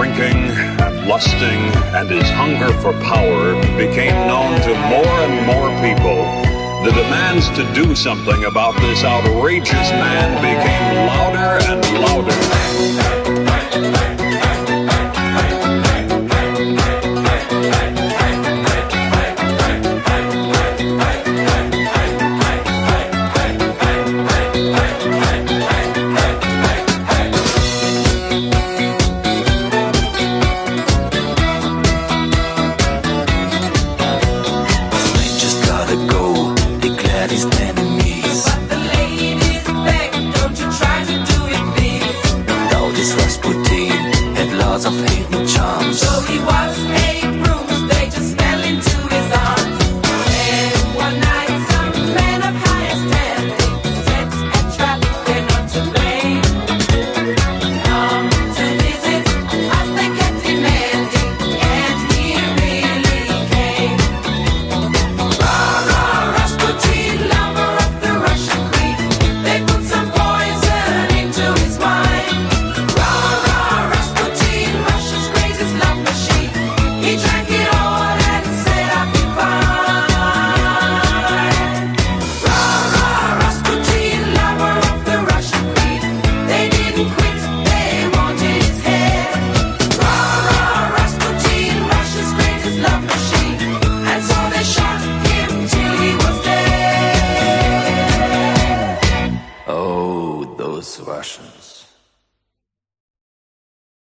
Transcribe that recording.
drinking and lusting and his hunger for power became known to more and more people, the demands to do something about this outrageous man became louder and louder. Of hidden charms. So he was people crazy.